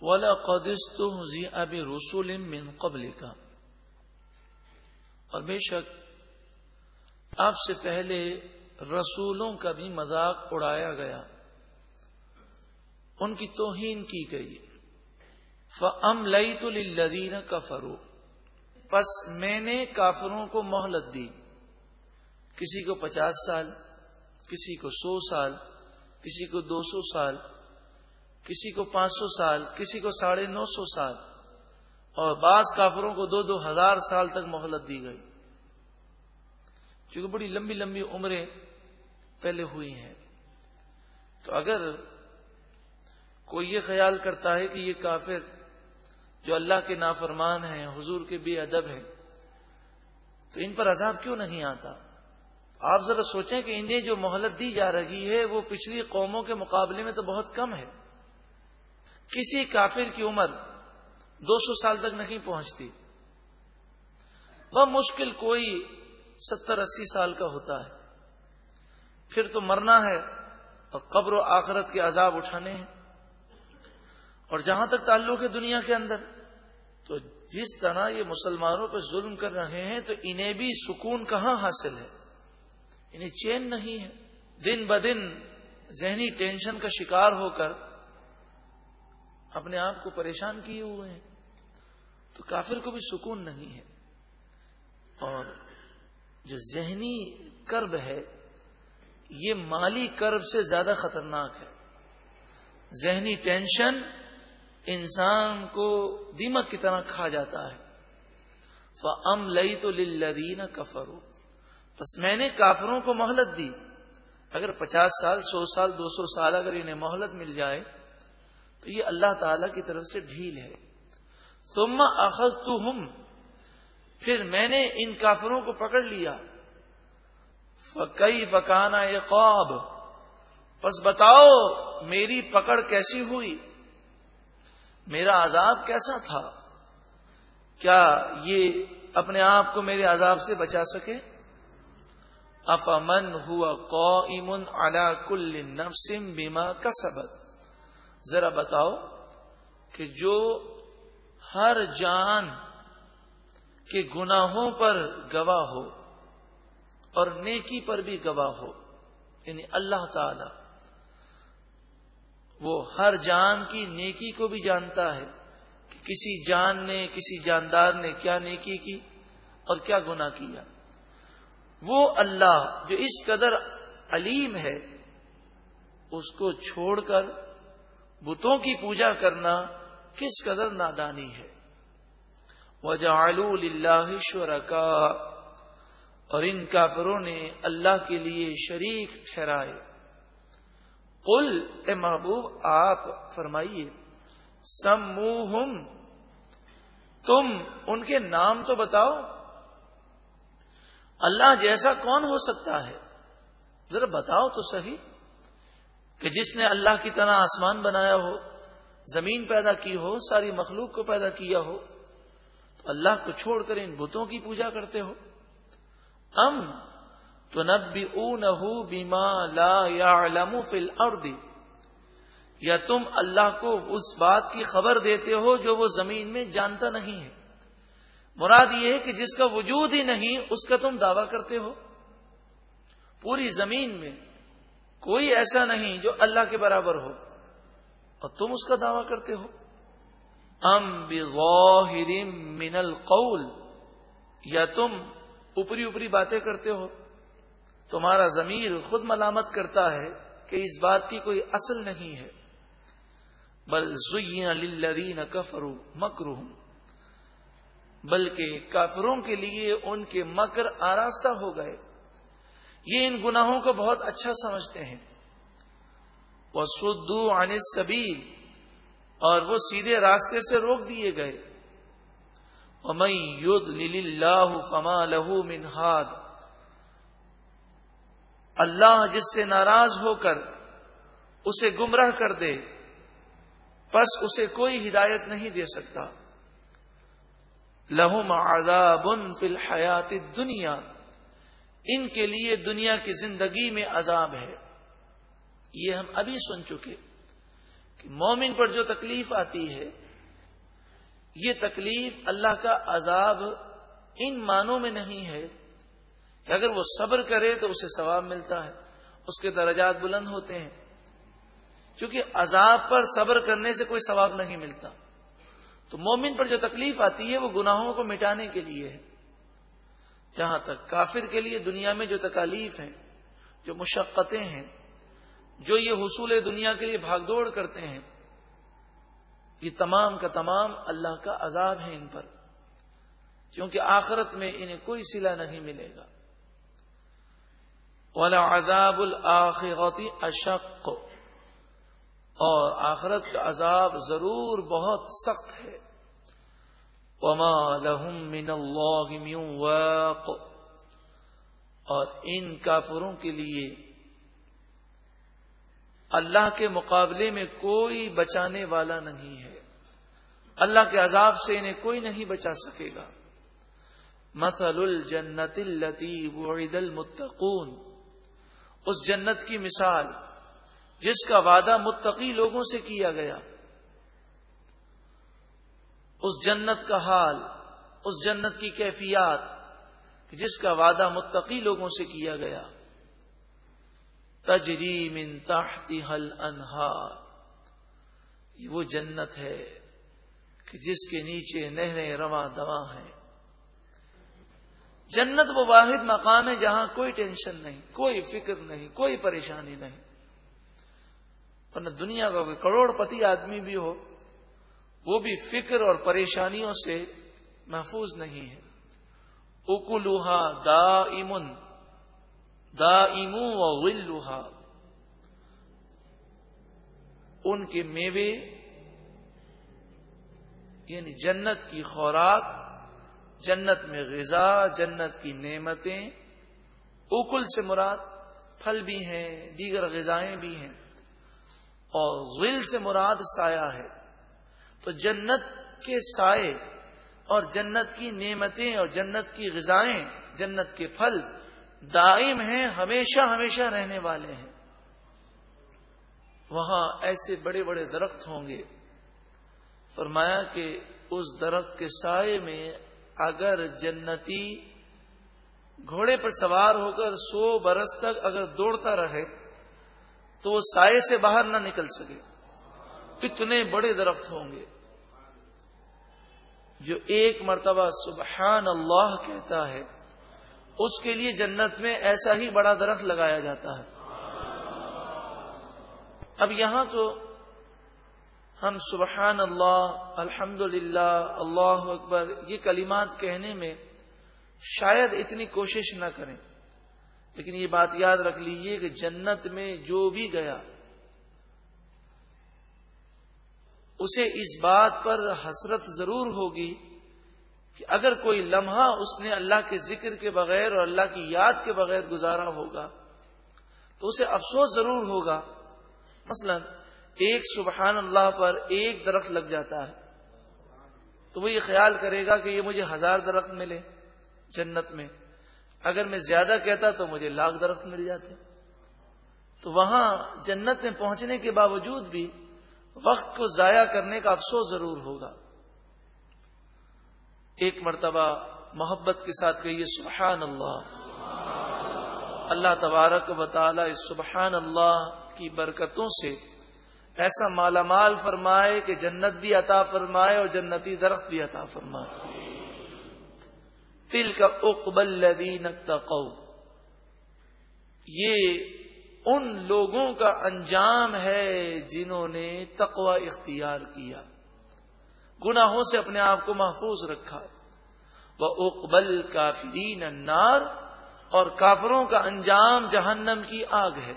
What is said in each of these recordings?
ولا قدس تو اب رسول من قبل کا اور بے شک، آپ سے پہلے رسولوں کا بھی مذاق اڑایا گیا۔ ان کی توہین کی گئی۔ فم لئی تو لدین کا پس میں نے کافروں کو مہلت دی۔ کسی کو پچاس سال، کسی کو سو سال، کسی کو دو سو سال کسی کو پانچ سو سال، کسی کو ساڑھے نو سو سال، اور بعض کافروں کو دو دو ہزار سال تک مہلت دی گئی۔ چونکہ بڑی لمبی لمبی عمریں پہلے ہوئی ہیں۔ تو اگر کوئی یہ خیال کرتا ہے کہ یہ کافر جو اللہ کے نافرمان ہیں، حضور کے بے ادب ہیں، تو ان پر عذاب کیوں نہیں آتا؟ آپ ذرا سوچیں کہ انہیں جو مہلت دی جا رہی ہے، وہ پچھلی قوموں کے مقابلے میں تو بہت کم ہے۔ کسی کافر کی عمر دو سو سال تک نہیں پہنچتی۔ وہ مشکل کوئی ستر اسی سال کا ہوتا ہے۔ پھر تو مرنا ہے اور قبر و آخرت کے عذاب اٹھانے ہیں۔ اور جہاں تک تعلق ہے دنیا کے اندر، تو جس طرح یہ مسلمانوں پہ ظلم کر رہے ہیں، تو انہیں بھی سکون کہاں حاصل ہے؟ انہیں چین نہیں ہے۔ دن بدن ذہنی ٹینشن کا شکار ہو کر اپنے آپ کو پریشان کیے ہوئے ہیں۔ تو کافر کو بھی سکون نہیں ہے۔ اور جو ذہنی کرب ہے، یہ مالی کرب سے زیادہ خطرناک ہے۔ ذہنی ٹینشن انسان کو دیمک کی طرح کھا جاتا ہے۔ فم لئی تو لدین کفرو بس میں نے کافروں کو مہلت دی۔ اگر پچاس سال، سو سال، دو سو سال اگر انہیں مہلت مل جائے تو یہ اللہ تعالی کی طرف سے ڈھیل ہے۔ تم اخذ تو پھر میں نے ان کافروں کو پکڑ لیا۔ فقی فکانا یہ خواب بس بتاؤ، میری پکڑ کیسی ہوئی؟ میرا عذاب کیسا تھا؟ کیا یہ اپنے آپ کو میرے عذاب سے بچا سکے؟ افمن ہوا قائم على کل نفسم بیما کا سبق ذرا بتاؤ کہ جو ہر جان کے گناہوں پر گواہ ہو اور نیکی پر بھی گواہ ہو یعنی اللہ تعالی، وہ ہر جان کی نیکی کو بھی جانتا ہے کہ کسی جان نے، کسی جاندار نے کیا نیکی کی اور کیا گنا کیا۔ وہ اللہ جو اس قدر علیم ہے، اس کو چھوڑ کر بتوں کی پوجا کرنا کس قدر نادانی ہے۔ وجعلوا للہ شرکا اور ان کافروں نے اللہ کے لیے شریک ٹھہرائے۔ قل، اے محبوب، آپ فرمائیے سموہم تم ان کے نام تو بتاؤ۔ اللہ جیسا کون ہو سکتا ہے؟ ذرا بتاؤ تو صحیح۔ کہ جس نے اللہ کی طرح آسمان بنایا ہو، زمین پیدا کی ہو، ساری مخلوق کو پیدا کیا ہو، تو اللہ کو چھوڑ کر ان بتوں کی پوجا کرتے ہو۔ ام تو نبی او بیما لا یا فل یا تم اللہ کو اس بات کی خبر دیتے ہو جو وہ زمین میں جانتا نہیں ہے۔ مراد یہ ہے کہ جس کا وجود ہی نہیں، اس کا تم دعویٰ کرتے ہو۔ پوری زمین میں کوئی ایسا نہیں جو اللہ کے برابر ہو۔ اور تم اس کا دعویٰ کرتے ہو۔ ام بظاہر من القول، یا تم اوپری اوپری باتیں کرتے ہو۔ تمہارا ضمیر خود ملامت کرتا ہے کہ اس بات کی کوئی اصل نہیں ہے۔ بل زین للذین کفروا مکرہم، بلکہ کافروں کے لیے ان کے مکر آراستہ ہو گئے۔ یہ ان گناہوں کو بہت اچھا سمجھتے ہیں۔ وہ سدو السبیل اور وہ سیدھے راستے سے روک دیے گئے۔ فما لہو منہاد اللہ جس سے ناراض ہو کر اسے گمراہ کر دے، پس اسے کوئی ہدایت نہیں دے سکتا۔ لہم عذاب فی الحیات دنیا ان کے لیے دنیا کی زندگی میں عذاب ہے۔ یہ ہم ابھی سن چکے کہ مومن پر جو تکلیف آتی ہے، یہ تکلیف اللہ کا عذاب ان معنوں میں نہیں ہے کہ اگر وہ صبر کرے تو اسے ثواب ملتا ہے، اس کے درجات بلند ہوتے ہیں۔ کیونکہ عذاب پر صبر کرنے سے کوئی ثواب نہیں ملتا۔ تو مومن پر جو تکلیف آتی ہے، وہ گناہوں کو مٹانے کے لیے ہے۔ جہاں تک کافر کے لیے دنیا میں جو تکالیف ہیں، جو مشقتیں ہیں، جو یہ حصول دنیا کے لیے بھاگ دوڑ کرتے ہیں، یہ تمام کا تمام اللہ کا عذاب ہے ان پر۔ کیونکہ آخرت میں انہیں کوئی سلا نہیں ملے گا۔ والا عذاب الآخرتی اشق اور آخرت کا عذاب ضرور بہت سخت ہے۔ وما لهم من اللہ واق۔ اور ان کافروں کے لیے اللہ کے مقابلے میں کوئی بچانے والا نہیں ہے۔ اللہ کے عذاب سے انہیں کوئی نہیں بچا سکے گا۔ مثل الجنت التی وعد المتقون۔ اس جنت کی مثال جس کا وعدہ متقی لوگوں سے کیا گیا۔ اس جنت کا حال، اس جنت کی کیفیات جس کا وعدہ متقی لوگوں سے کیا گیا۔ تجری من تحتی حل انہار یہ وہ جنت ہے کہ جس کے نیچے نہریں رواں دواں ہیں۔ جنت وہ واحد مقام ہے جہاں کوئی ٹینشن نہیں، کوئی فکر نہیں، کوئی پریشانی نہیں۔ ورنہ دنیا کا کوئی کروڑ پتی آدمی بھی ہو وہ بھی فکر اور پریشانیوں سے محفوظ نہیں ہے۔ اکلوہا دا امن دا امو و ان کے میوے یعنی جنت کی خوراک، جنت میں غذا، جنت کی نعمتیں۔ اکل سے مراد پھل بھی ہیں، دیگر غذائیں بھی ہیں۔ اور غل سے مراد سایہ ہے۔ تو جنت کے سائے اور جنت کی نعمتیں اور جنت کی غذائیں، جنت کے پھل دائم ہیں، ہمیشہ ہمیشہ رہنے والے ہیں۔ وہاں ایسے بڑے بڑے درخت ہوں گے۔ فرمایا کہ اس درخت کے سائے میں اگر جنتی گھوڑے پر سوار ہو کر سو برس تک اگر دوڑتا رہے تو وہ سائے سے باہر نہ نکل سکے۔ اتنے بڑے درخت ہوں گے۔ جو ایک مرتبہ سبحان اللہ کہتا ہے، اس کے لیے جنت میں ایسا ہی بڑا درخت لگایا جاتا ہے۔ اب یہاں تو ہم سبحان اللہ الحمد للہ اللہ اکبر، یہ کلمات کہنے میں شاید اتنی کوشش نہ کریں، لیکن یہ بات یاد رکھ لیجیے کہ جنت میں جو بھی گیا اسے اس بات پر حسرت ضرور ہوگی کہ اگر کوئی لمحہ اس نے اللہ کے ذکر کے بغیر اور اللہ کی یاد کے بغیر گزارا ہوگا، تو اسے افسوس ضرور ہوگا۔ مثلا، ایک سبحان اللہ پر ایک درخت لگ جاتا ہے۔ تو وہ یہ خیال کرے گا کہ یہ مجھے ہزار درخت ملے جنت میں۔ اگر میں زیادہ کہتا تو مجھے لاکھ درخت مل جاتے۔ تو وہاں جنت میں پہنچنے کے باوجود بھی وقت کو ضائع کرنے کا افسوس ضرور ہوگا۔ ایک مرتبہ محبت کے ساتھ کہیے سبحان اللہ اللہ تبارک و تعالی اس سبحان اللہ کی برکتوں سے ایسا مالا مال فرمائے کہ جنت بھی عطا فرمائے اور جنتی درخت بھی عطا فرمائے۔ تل کا اقبل لدین یہ ان لوگوں کا انجام ہے جنہوں نے تقوی اختیار کیا۔ گناہوں سے اپنے آپ کو محفوظ رکھا۔ وہ اقبل کافرین النار، اور کافروں کا انجام جہنم کی آگ ہے۔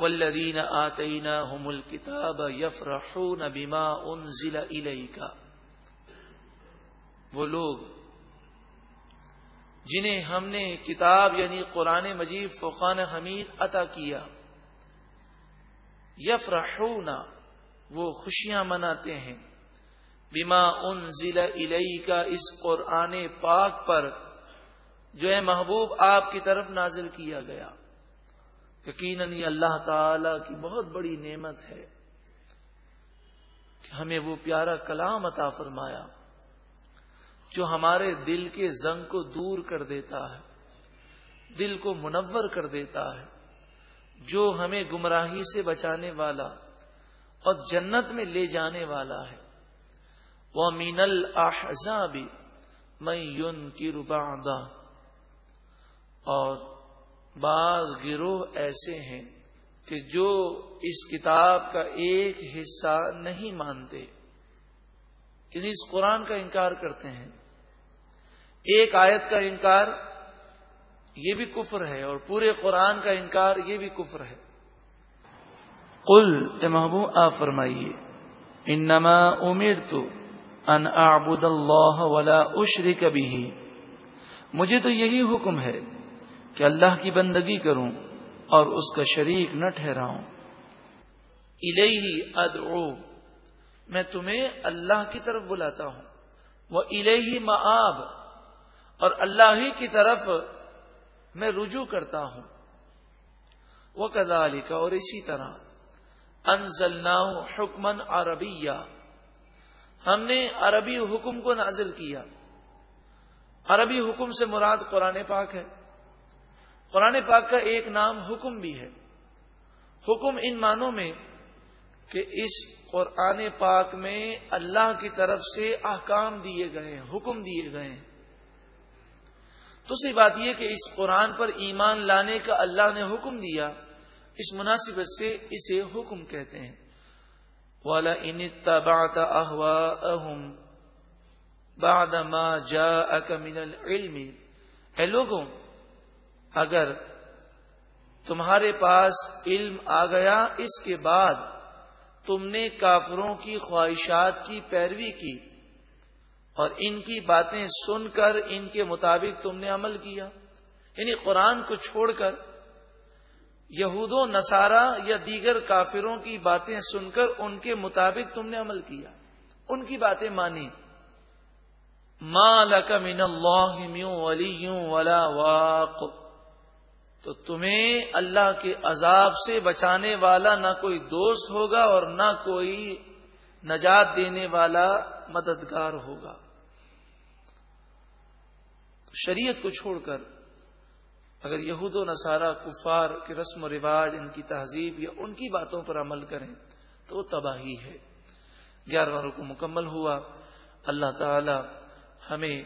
والذین آتیناہم الكتاب یفرحون بما انزل الیکا وہ لوگ جنہیں ہم نے کتاب یعنی قرآن مجید فقان حمید عطا کیا۔ یفرحون، وہ خوشیاں مناتے ہیں۔ بما ان ضلع کا اس قرآن پاک پر جو ہے محبوب آپ کی طرف نازل کیا گیا۔ یقیناً یہ اللہ تعالی کی بہت بڑی نعمت ہے کہ ہمیں وہ پیارا کلام عطا فرمایا۔ جو ہمارے دل کے زنگ کو دور کر دیتا ہے، دل کو منور کر دیتا ہے، جو ہمیں گمراہی سے بچانے والا اور جنت میں لے جانے والا ہے۔ وہ مین الحضابی میں یون کی روبا اور بعض گروہ ایسے ہیں کہ جو اس کتاب کا ایک حصہ نہیں مانتے یعنی اس قرآن کا انکار کرتے ہیں۔ ایک آیت کا انکار یہ بھی کفر ہے اور پورے قرآن کا انکار یہ بھی کفر ہے۔ قل محبوب آ فرمائیے، انما امیر تو ان آبود اللہ ولا اشری کبھی مجھے تو یہی حکم ہے کہ اللہ کی بندگی کروں اور اس کا شریک نہ ٹھہراؤں۔ الہی ادعو، میں تمہیں اللہ کی طرف بلاتا ہوں۔ وہ الہی معاب اور اللہ ہی کی طرف میں رجوع کرتا ہوں۔ وہ کدالی کا اور اسی طرح۔ انزلنا حکمن عربیہ ہم نے عربی حکم کو نازل کیا۔ عربی حکم سے مراد قرآن پاک ہے۔ قرآن پاک کا ایک نام حکم بھی ہے۔ حکم ان معنوں میں کہ اس قرآن پاک میں اللہ کی طرف سے احکام دیے گئے ہیں، حکم دیے گئے ہیں۔ تو سی بات یہ کہ اس قرآن پر ایمان لانے کا اللہ نے حکم دیا، اس مناسبت سے اسے حکم کہتے ہیں۔ والا ان بات احوا اہم باد جا العلم۔ اے لوگوں، اگر تمہارے پاس علم آ گیا، اس کے بعد تم نے کافروں کی خواہشات کی پیروی کی۔ اور ان کی باتیں سن کر ان کے مطابق تم نے عمل کیا۔ یعنی قرآن کو چھوڑ کر یہود و نصارہ یا دیگر کافروں کی باتیں سن کر ان کے مطابق تم نے عمل کیا۔ ان کی باتیں مانی۔ ماں من اللہ ولی ولا واق۔ تو تمہیں اللہ کے عذاب سے بچانے والا نہ کوئی دوست ہوگا اور نہ کوئی نجات دینے والا مددگار ہوگا۔ شریعت کو چھوڑ کر اگر یہود و نصارہ، کفار کے رسم و رواج، ان کی تہذیب یا ان کی باتوں پر عمل کریں تو وہ تباہی ہے۔ گیارہواں رکو مکمل ہوا۔ اللہ تعالی ہمیں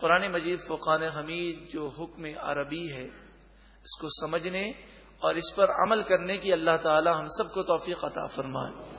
قرآن مجید فقان حمید جو حکم عربی ہے، اس کو سمجھنے اور اس پر عمل کرنے کی اللہ تعالی ہم سب کو توفیق عطا فرمائے۔